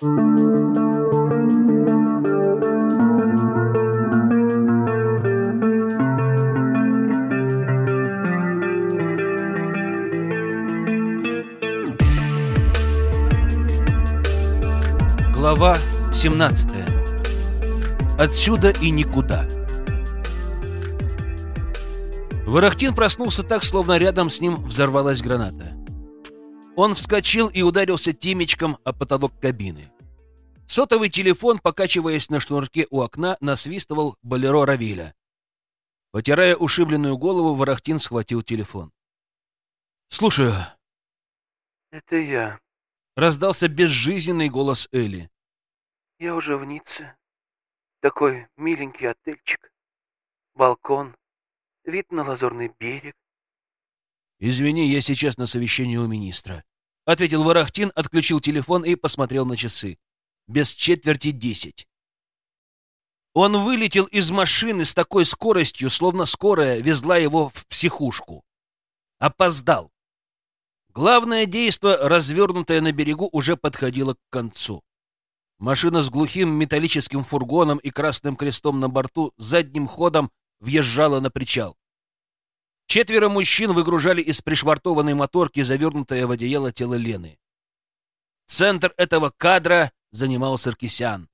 Глава 17. Отсюда и никуда. Ворохтин проснулся так, словно рядом с ним взорвалась граната. Он вскочил и ударился темечком о потолок кабины. Сотовый телефон, покачиваясь на шнурке у окна, насвистывал болеро Равиля. Потирая ушибленную голову, Ворохтин схватил телефон. «Слушаю». «Это я», — раздался безжизненный голос Элли. «Я уже в Ницце. Такой миленький отельчик. Балкон, вид на лазурный берег. «Извини, я сейчас на совещании у министра», — ответил Ворохтин, отключил телефон и посмотрел на часы. Без четверти десять. Он вылетел из машины с такой скоростью, словно скорая везла его в психушку. Опоздал. Главное действо, развернутое на берегу, уже подходило к концу. Машина с глухим металлическим фургоном и красным крестом на борту задним ходом въезжала на причал. Четверо мужчин выгружали из пришвартованной моторки завернутое в одеяло тело Лены. Центр этого кадра занимал Саркисян.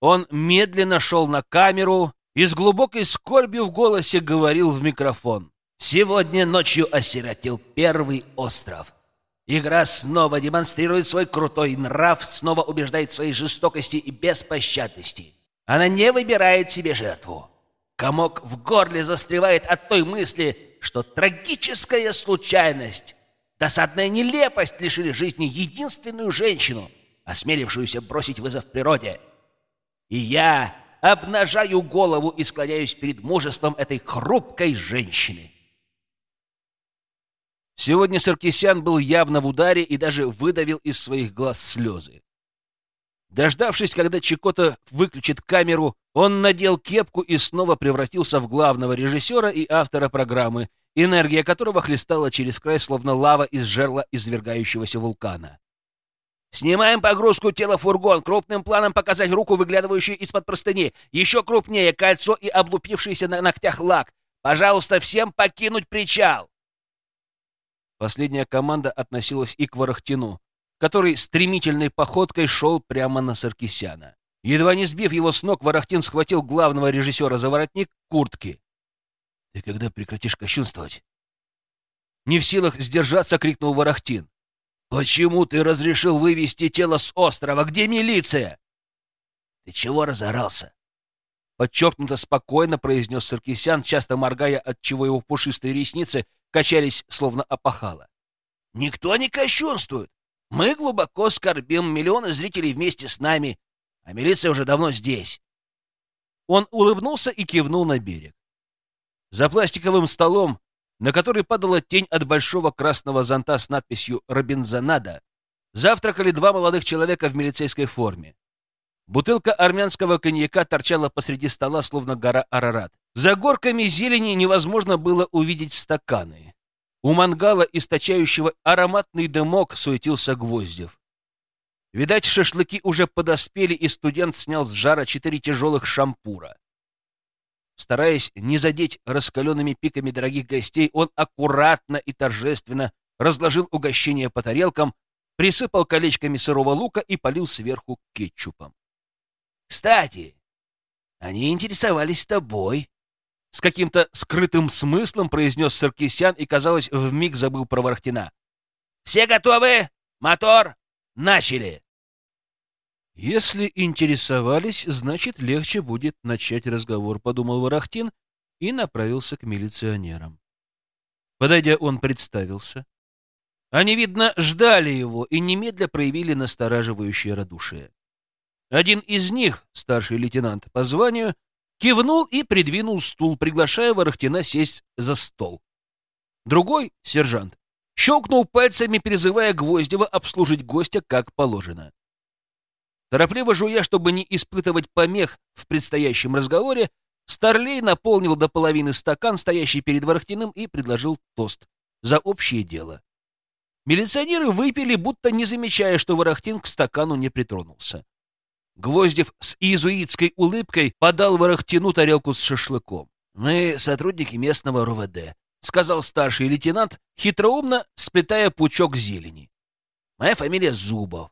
Он медленно шел на камеру и с глубокой скорбью в голосе говорил в микрофон. «Сегодня ночью осиротел первый остров. Игра снова демонстрирует свой крутой нрав, снова убеждает в своей жестокости и беспощадности. Она не выбирает себе жертву. Комок в горле застревает от той мысли, что трагическая случайность, досадная нелепость лишили жизни единственную женщину, осмелившуюся бросить вызов природе. И я обнажаю голову и склоняюсь перед мужеством этой хрупкой женщины. Сегодня Саркисян был явно в ударе и даже выдавил из своих глаз слезы. Дождавшись, когда Чикота выключит камеру, он надел кепку и снова превратился в главного режиссера и автора программы, энергия которого хлестала через край, словно лава из жерла извергающегося вулкана. «Снимаем погрузку тела фургон, крупным планом показать руку, выглядывающую из-под простыни, еще крупнее кольцо и облупившийся на ногтях лак. Пожалуйста, всем покинуть причал!» Последняя команда относилась и к Ворохтину, который стремительной походкой шел прямо на Саркисяна. Едва не сбив его с ног, Ворохтин схватил главного режиссера за воротник куртки. — Ты когда прекратишь кощунствовать? Не в силах сдержаться, крикнул Ворохтин. — Почему ты разрешил вывести тело с острова? Где милиция? — Ты чего разорался? Подчеркнуто спокойно произнес Саркисян, часто моргая, отчего его пушистые ресницы качались, словно опахало. — Никто не кощунствует. Мы глубоко скорбим, миллионы зрителей вместе с нами, а милиция уже давно здесь. Он улыбнулся и кивнул на берег. За пластиковым столом, на который падала тень от большого красного зонта с надписью «Робинзонада», завтракали два молодых человека в милицейской форме. Бутылка армянского коньяка торчала посреди стола, словно гора Арарат. За горками зелени невозможно было увидеть стаканы. У мангала, источающего ароматный дымок, суетился Гвоздев. Видать, шашлыки уже подоспели, и студент снял с жара четыре тяжелых шампура. Стараясь не задеть раскаленными пиками дорогих гостей, он аккуратно и торжественно разложил угощение по тарелкам, присыпал колечками сырого лука и полил сверху кетчупом. — Кстати, они интересовались тобой, с каким-то скрытым смыслом произнес Саркисян и, казалось, вмиг забыл про Ворохтина. «Все готовы? Мотор! Начали!» «Если интересовались, значит, легче будет начать разговор», — подумал Ворохтин и направился к милиционерам. Подойдя, он представился. Они, видно, ждали его и немедля проявили настораживающее радушие. Один из них, старший лейтенант по званию, кивнул и придвинул стул, приглашая Ворохтина сесть за стол. Другой, сержант, щелкнул пальцами, призывая Гвоздева обслужить гостя как положено. Торопливо жуя, чтобы не испытывать помех в предстоящем разговоре, Старлей наполнил до половины стакан, стоящий перед Ворохтиным, и предложил тост за общее дело. Милиционеры выпили, будто не замечая, что Ворохтин к стакану не притронулся. Гвоздев с иезуитской улыбкой подал Ворохтину тарелку с шашлыком. «Мы сотрудники местного РОВД», — сказал старший лейтенант, хитроумно сплетая пучок зелени. «Моя фамилия Зубов.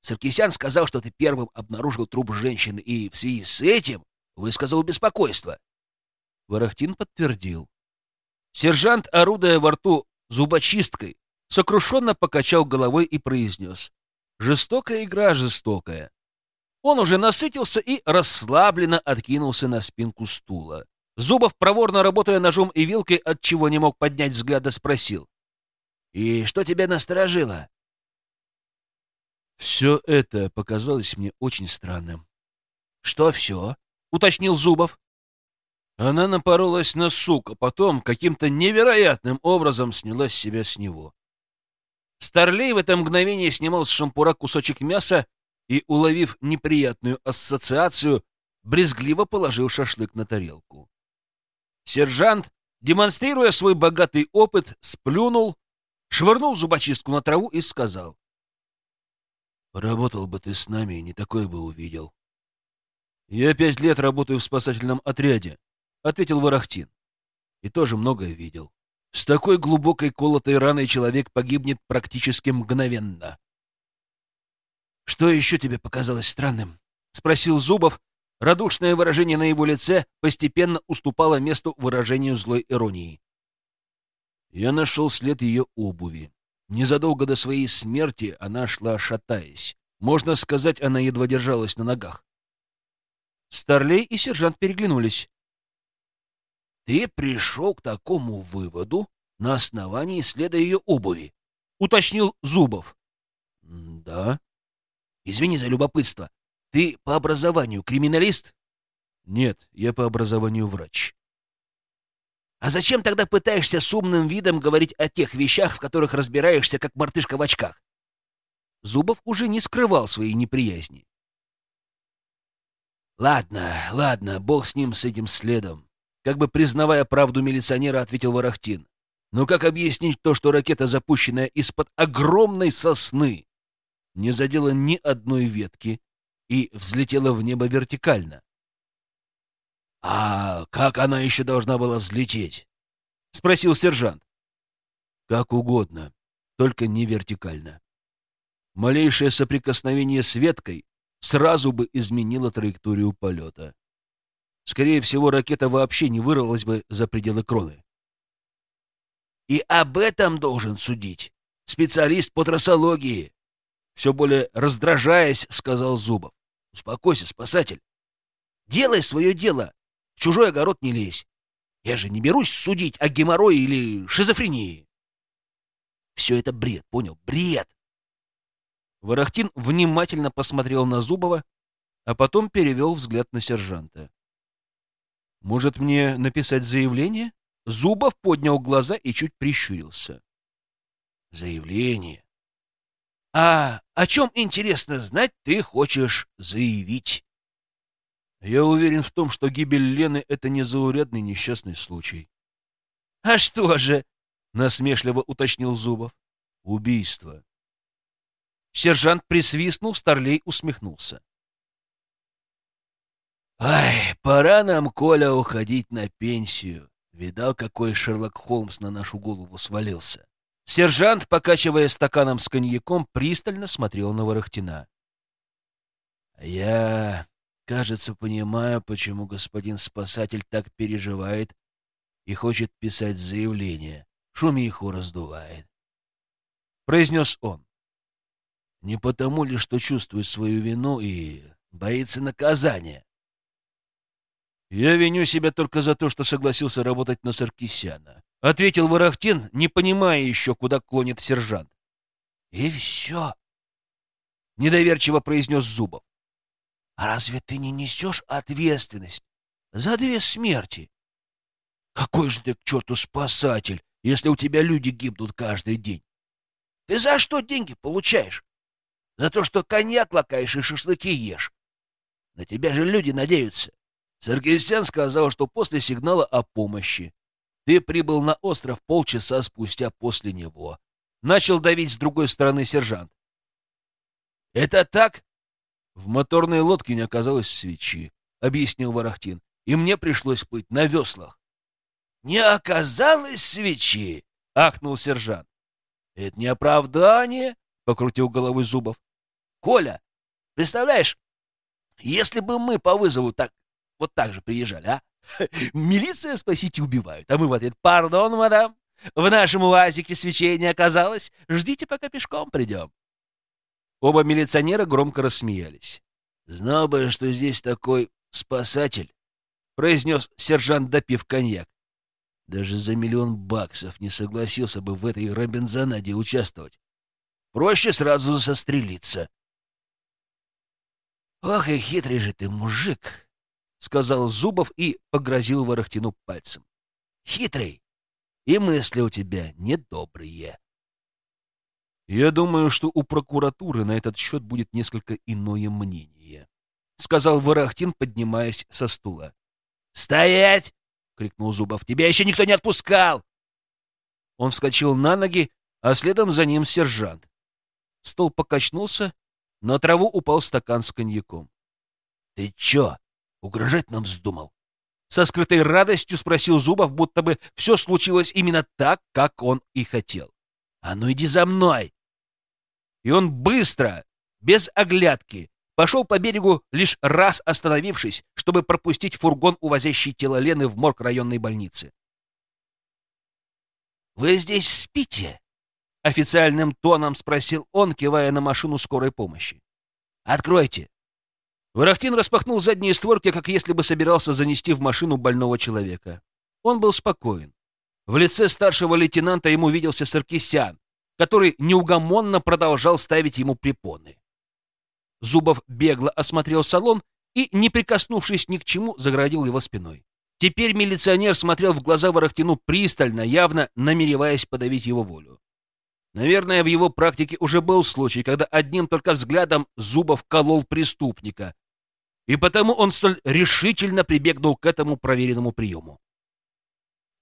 Саркисян сказал, что ты первым обнаружил труп женщины и в связи с этим высказал беспокойство». Ворохтин подтвердил. Сержант, орудуя во рту зубочисткой, сокрушенно покачал головой и произнес. «Жестокая игра, жестокая. Он уже насытился и расслабленно откинулся на спинку стула. Зубов, проворно работая ножом и вилкой, от чего не мог поднять взгляда, спросил. «И что тебя насторожило?» Все это показалось мне очень странным. «Что все?» — уточнил Зубов. Она напоролась на сук, а потом каким-то невероятным образом сняла себя с него. Старлей в это мгновение снимал с шампура кусочек мяса и, уловив неприятную ассоциацию, брезгливо положил шашлык на тарелку. Сержант, демонстрируя свой богатый опыт, сплюнул, швырнул зубочистку на траву и сказал. «Поработал бы ты с нами, не такое бы увидел». «Я пять лет работаю в спасательном отряде», — ответил Ворохтин. «И тоже многое видел. С такой глубокой колотой раной человек погибнет практически мгновенно. «Что еще тебе показалось странным?» — спросил Зубов. Радушное выражение на его лице постепенно уступало месту выражению злой иронии. Я нашел след ее обуви. Незадолго до своей смерти она шла шатаясь. Можно сказать, она едва держалась на ногах. Старлей и сержант переглянулись. «Ты пришел к такому выводу на основании следа ее обуви?» — уточнил Зубов. «Да», Извини за любопытство. Ты по образованию криминалист? Нет, я по образованию врач. А зачем тогда пытаешься с умным видом говорить о тех вещах, в которых разбираешься, как мартышка в очках? Зубов уже не скрывал своей неприязни. Ладно, ладно, бог с ним, с этим следом. Как бы признавая правду милиционера, ответил Ворохтин. Но как объяснить то, что ракета, запущенная из-под огромной сосны, не задела ни одной ветки и взлетела в небо вертикально. — А как она еще должна была взлететь? — спросил сержант. — Как угодно, только не вертикально. Малейшее соприкосновение с веткой сразу бы изменило траекторию полета. Скорее всего, ракета вообще не вырвалась бы за пределы кроны. И об этом должен судить специалист по трассологии, все более раздражаясь, сказал Зубов. «Успокойся, спасатель. Делай свое дело. В чужой огород не лезь. Я же не берусь судить о геморрое или шизофрении. Все это бред, понял? Бред!» Ворохтин внимательно посмотрел на Зубова, а потом перевел взгляд на сержанта. «Может, мне написать заявление?» Зубов поднял глаза и чуть прищурился. «Заявление? А о чем, интересно знать, ты хочешь заявить? Я уверен в том, что гибель Лены — это не заурядный несчастный случай. — А что же? — насмешливо уточнил Зубов. — Убийство. Сержант присвистнул, Старлей усмехнулся. «Ай, пора нам, Коля, уходить на пенсию. Видал, какой Шерлок Холмс на нашу голову свалился?» Сержант, покачивая стаканом с коньяком, пристально смотрел на Ворохтина. «Я, кажется, понимаю, почему господин спасатель так переживает и хочет писать заявление. Шумиху раздувает», — произнес он. «Не потому ли, что чувствует свою вину и боится наказания?» «Я виню себя только за то, что согласился работать на Саркисяна», — ответил Ворохтин, не понимая еще, куда клонит сержант. — И все, — недоверчиво произнес Зубов. — А разве ты не несешь ответственность за две смерти? Какой же ты к черту спасатель, если у тебя люди гибнут каждый день? Ты за что деньги получаешь? За то, что коньяк лакаешь и шашлыки ешь. На тебя же люди надеются. Саркисян сказал, что после сигнала о помощи ты прибыл на остров полчаса спустя после него. начал давить с другой стороны сержант. «Это так?» «В моторной лодке не оказалось свечи», — объяснил Ворохтин, «и мне пришлось плыть на веслах». «Не оказалось свечи?» — ахнул сержант. «Это не оправдание», — покрутил головой Зубов. «Коля, представляешь, если бы мы по вызову так вот так же приезжали, а? Милиция, спасите, убивают. А мы в ответ, пардон, мадам, в нашем УАЗике свечей не оказалось. Ждите, пока пешком придем. Оба милиционера громко рассмеялись. «Знал бы, что здесь такой спасатель», — произнес сержант, допив коньяк. «Даже за миллион баксов не согласился бы в этой робинзонаде участвовать. Проще сразу застрелиться». «Ох и хитрый же ты мужик!» — сказал Зубов и погрозил Ворохтину пальцем. «Хитрый! И мысли у тебя недобрые!» «Я думаю, что у прокуратуры на этот счет будет несколько иное мнение», — сказал Ворохтин, поднимаясь со стула. «Стоять!» — крикнул Зубов. «Тебя еще никто не отпускал!» Он вскочил на ноги, а следом за ним сержант. Стол покачнулся, на траву упал стакан с коньяком. — Ты чё, угрожать нам вздумал? Со скрытой радостью спросил Зубов, будто бы все случилось именно так, как он и хотел. — А ну иди за мной! И он быстро, без оглядки, пошел по берегу, лишь раз остановившись, чтобы пропустить фургон, увозящий тело Лены в морг районной больницы. «Вы здесь спите?» Официальным тоном спросил он, кивая на машину скорой помощи. «Откройте!» Ворохтин распахнул задние створки, как если бы собирался занести в машину больного человека. Он был спокоен. В лице старшего лейтенанта ему виделся Саркисян, который неугомонно продолжал ставить ему препоны. Зубов бегло осмотрел салон и, не прикоснувшись ни к чему, заградил его спиной. Теперь милиционер смотрел в глаза Ворохтину пристально, явно намереваясь подавить его волю. Наверное, в его практике уже был случай, когда одним только взглядом Зубов колол преступника, и потому он столь решительно прибегнул к этому проверенному приему.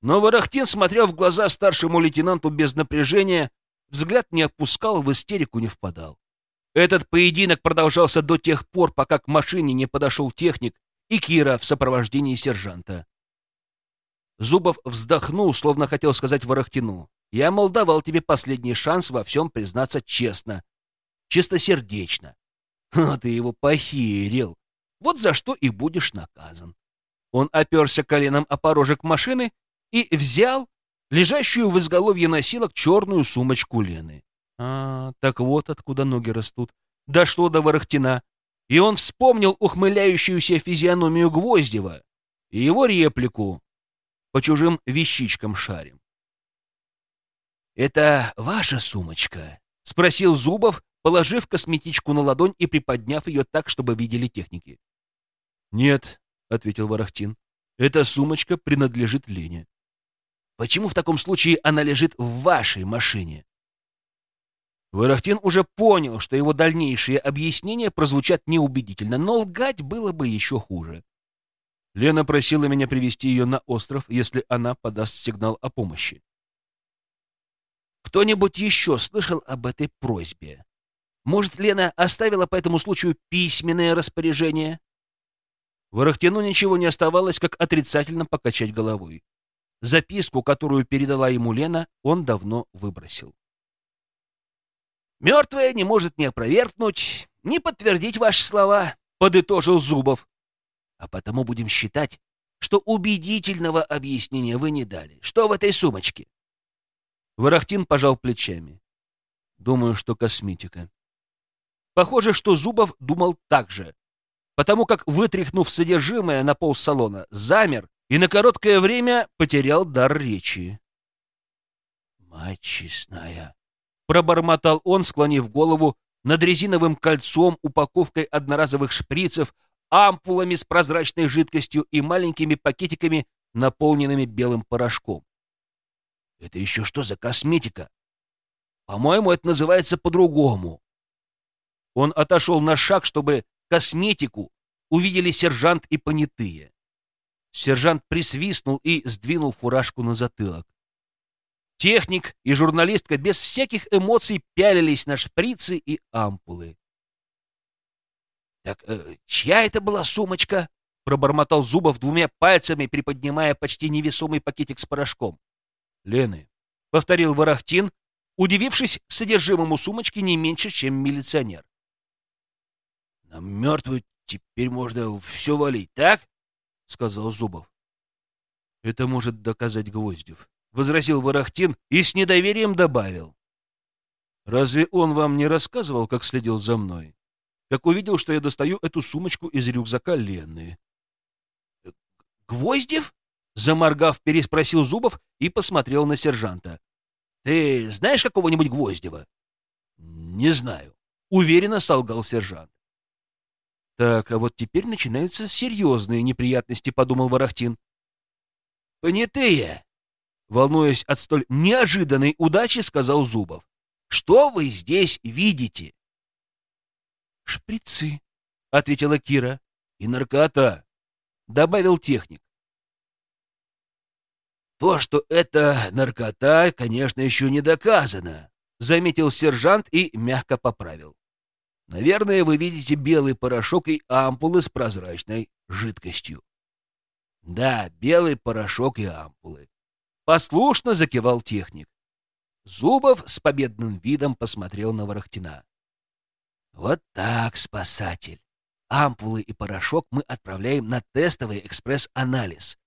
Но Ворохтин смотрел в глаза старшему лейтенанту без напряжения, взгляд не опускал, в истерику не впадал. Этот поединок продолжался до тех пор, пока к машине не подошел техник и Кира в сопровождении сержанта. Зубов вздохнул, словно хотел сказать Ворохтину. Я, мол, давал тебе последний шанс во всем признаться честно, чистосердечно. А ты его похерил. Вот за что и будешь наказан. Он оперся коленом о порожек машины и взял лежащую в изголовье носилок черную сумочку Лены. А, так вот откуда ноги растут. Дошло до Ворохтина. И он вспомнил ухмыляющуюся физиономию Гвоздева и его реплику по чужим вещичкам шарим. «Это ваша сумочка?» — спросил Зубов, положив косметичку на ладонь и приподняв ее так, чтобы видели техники. «Нет», — ответил Ворохтин, — «эта сумочка принадлежит Лене». «Почему в таком случае она лежит в вашей машине?» Ворохтин уже понял, что его дальнейшие объяснения прозвучат неубедительно, но лгать было бы еще хуже. Лена просила меня привести ее на остров, если она подаст сигнал о помощи. Кто-нибудь еще слышал об этой просьбе? Может, Лена оставила по этому случаю письменное распоряжение? Ворохтину ничего не оставалось, как отрицательно покачать головой. Записку, которую передала ему Лена, он давно выбросил. «Мертвая не может ни опровергнуть, ни подтвердить ваши слова», — подытожил Зубов. «А потому будем считать, что убедительного объяснения вы не дали. Что в этой сумочке?» Ворохтин пожал плечами. Думаю, что косметика. Похоже, что Зубов думал так же, потому как, вытряхнув содержимое на пол салона, замер и на короткое время потерял дар речи. «Мать честная!» — пробормотал он, склонив голову над резиновым кольцом, упаковкой одноразовых шприцев, ампулами с прозрачной жидкостью и маленькими пакетиками, наполненными белым порошком. Это еще что за косметика? По-моему, это называется по-другому. Он отошел на шаг, чтобы косметику увидели сержант и понятые. Сержант присвистнул и сдвинул фуражку на затылок. Техник и журналистка без всяких эмоций пялились на шприцы и ампулы. «Так э, чья это была сумочка?» — пробормотал Зубов двумя пальцами, приподнимая почти невесомый пакетик с порошком. «Лены», — повторил Ворохтин, удивившись содержимому сумочки не меньше, чем милиционер. «На мертвую теперь можно все валить, так?» — сказал Зубов. «Это может доказать Гвоздев», — возразил Ворохтин и с недоверием добавил. «Разве он вам не рассказывал, как следил за мной? Как увидел, что я достаю эту сумочку из рюкзака Лены?» «Гвоздев?» — заморгав, переспросил Зубов и посмотрел на сержанта. «Ты знаешь какого-нибудь Гвоздева?» «Не знаю», — уверенно солгал сержант. «Так, а вот теперь начинаются серьезные неприятности», — подумал Ворохтин. «Понятые!» Волнуясь от столь неожиданной удачи, сказал Зубов. «Что вы здесь видите?» «Шприцы», — ответила Кира. «И наркота», — добавил техник. «То, что это наркота, конечно, еще не доказано», — заметил сержант и мягко поправил. «Наверное, вы видите белый порошок и ампулы с прозрачной жидкостью». «Да, белый порошок и ампулы. Послушно закивал техник. Зубов с победным видом посмотрел на Ворохтина. «Вот так, спасатель. Ампулы и порошок мы отправляем на тестовый экспресс-анализ,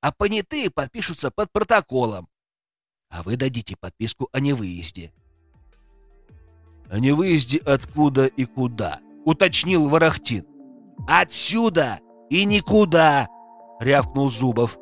а понятые подпишутся под протоколом. А вы дадите подписку о невыезде». «О невыезде откуда и куда?» — уточнил Ворохтин. «Отсюда и никуда!» — рявкнул Зубов.